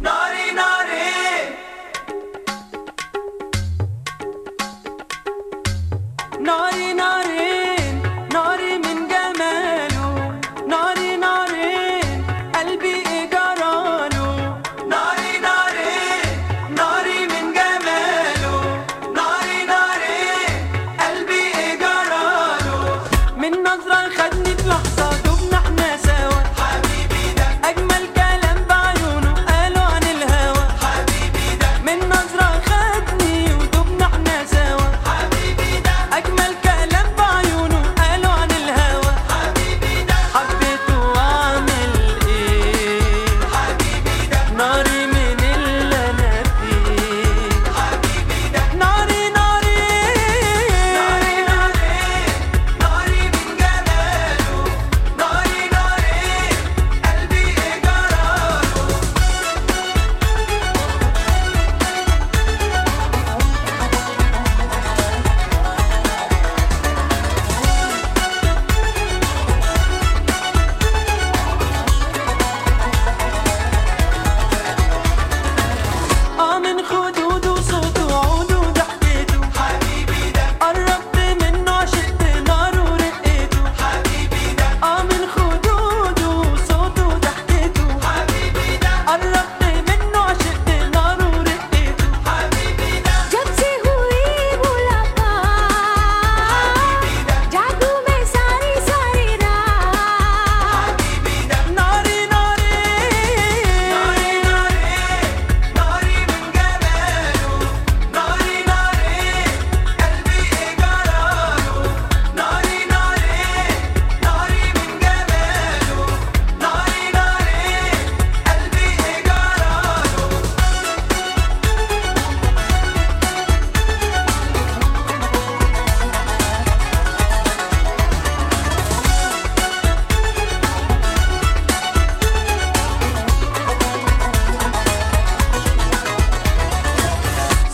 naughty, naughty.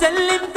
وسلم